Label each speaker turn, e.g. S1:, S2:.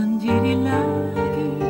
S1: sendiri lagi.